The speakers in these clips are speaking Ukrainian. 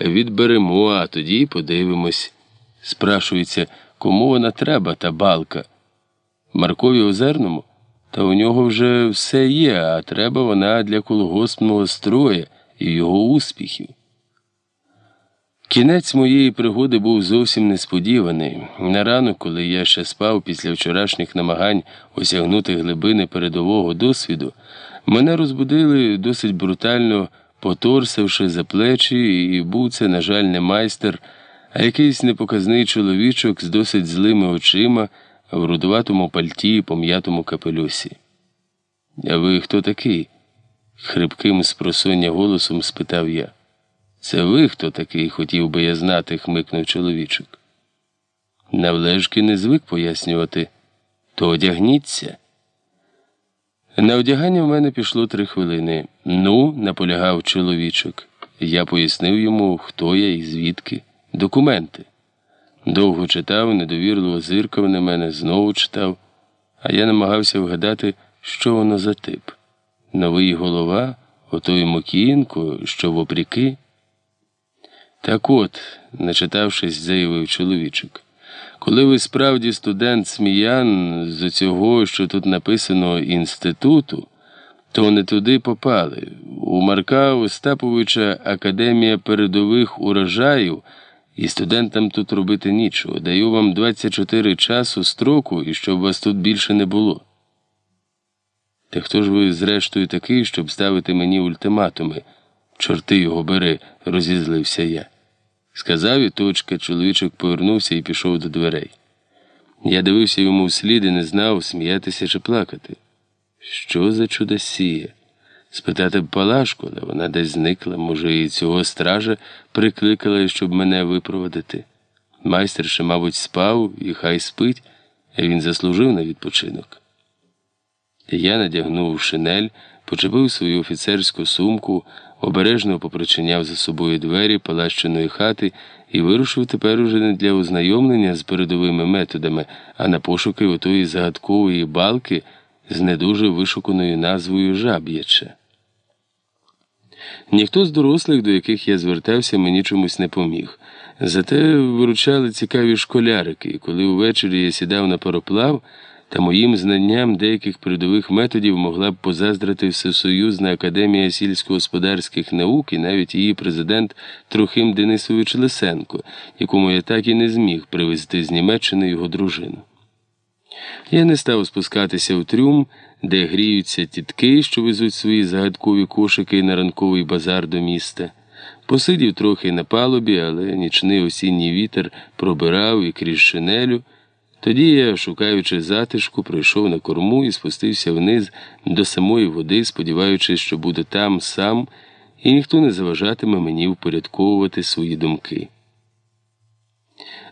відберемо, а тоді подивимось. Спрашується, кому вона треба, та балка. Маркові озерному? Та у нього вже все є, а треба вона для колгоспного строя і його успіхів. Кінець моєї пригоди був зовсім несподіваний. На ранок, коли я ще спав після вчорашніх намагань осягнути глибини передового досвіду, мене розбудили досить брутально, поторсивши за плечі, і був це, на жаль, не майстер, а якийсь непоказний чоловічок з досить злими очима в рудуватому пальті і пом'ятому капелюсі. А ви хто такий? хрипким спросоння голосом спитав я. Це ви хто такий, хотів би я знати, хмикнув чоловічок. Навлежки не звик пояснювати, то одягніться. На одягання в мене пішло три хвилини. Ну, наполягав чоловічок. Я пояснив йому, хто я і звідки. Документи. Довго читав, недовірливо зиркав на мене, знову читав, а я намагався вгадати, що воно за тип. Новий голова, отой Мокієнко, що вопріки. Так от, начитавшись, заявив чоловічок, коли ви справді студент сміян з цього, що тут написано інституту, то не туди попали. У Марка Остаповича Академія передових урожаїв, і студентам тут робити нічого. Даю вам 24 часу строку і щоб вас тут більше не було. Та хто ж ви, зрештою, такий, щоб ставити мені ультиматуми? Чорти його бери, розізлився я. Сказав і точка, чоловічок повернувся і пішов до дверей. Я дивився йому вслід і не знав, сміятися чи плакати. Що за чудосія? Спитати б Палашку, але вона десь зникла, може, і цього стража прикликала, щоб мене випроводити. Майстер ще, мабуть, спав і хай спить, а він заслужив на відпочинок. Я надягнув шинель, почепив свою офіцерську сумку, обережно попричиняв за собою двері палащеної хати і вирушив тепер уже не для ознайомлення з передовими методами, а на пошуки отої загадкової балки з не дуже вишуканою назвою Жаб'яче. Ніхто з дорослих, до яких я звертався, мені чомусь не поміг. Зате виручали цікаві школярики, коли увечері я сідав на пароплав та моїм знанням деяких передових методів могла б позаздрити Всесоюзна академія сільськогосподарських наук і навіть її президент Трохим Денисович Лисенко, якому я так і не зміг привезти з Німеччини його дружину. Я не став спускатися в трюм, де гріються тітки, що везуть свої загадкові кошики на ранковий базар до міста. Посидів трохи на палубі, але нічний осінній вітер пробирав і крізь шинелю. Тоді я, шукаючи затишку, пройшов на корму і спустився вниз до самої води, сподіваючись, що буду там сам, і ніхто не заважатиме мені впорядковувати свої думки.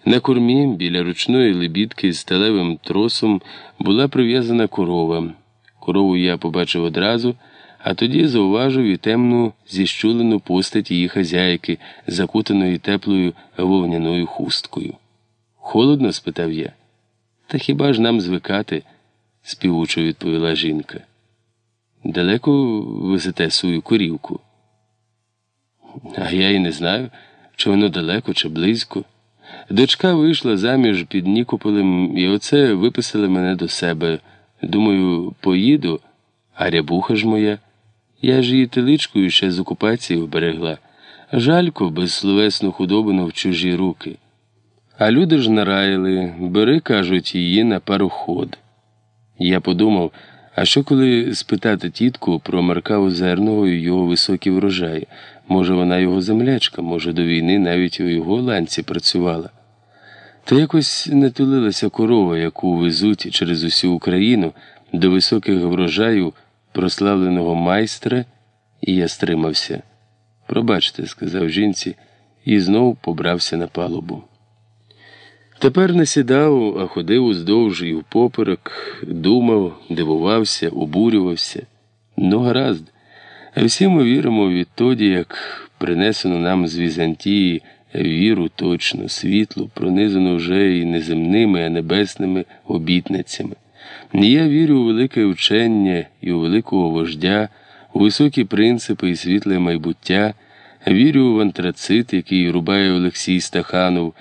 На кормі біля ручної лебідки з сталевим тросом була прив'язана корова. Корову я побачив одразу, а тоді зауважив і темну зіщулену постать її хазяйки, закутаної теплою вовняною хусткою. Холодно? спитав я. Та хіба ж нам звикати? співучо відповіла жінка. Далеко везете свою корівку? А я й не знаю, чи воно далеко, чи близько. Дочка вийшла заміж під Нікополем, і оце виписали мене до себе. Думаю, поїду, а рябуха ж моя. Я ж її теличкою ще з окупації оберегла. Жалько безсловесну худобину в чужі руки. А люди ж нараїли, бери, кажуть, її на пароход. Я подумав, а що коли спитати тітку про Марка Озерного і його високі врожаї? Може, вона його землячка, може, до війни навіть у його ланці працювала. Та якось не тулилася корова, яку везуть через усю Україну до високих врожаїв прославленого майстра, і я стримався. Пробачте, сказав жінці, і знову побрався на палубу. Тепер не сідав, а ходив уздовж і впоперек, думав, дивувався, обурювався. Ну, гаразд. А всі ми віримо відтоді, як принесено нам з Візантії віру точну, світлу, пронизану вже і неземними, а небесними обітницями. Я вірю у велике вчення і у великого вождя, у високі принципи і світле майбуття. Вірю в антрацит, який рубає Олексій Стаханов.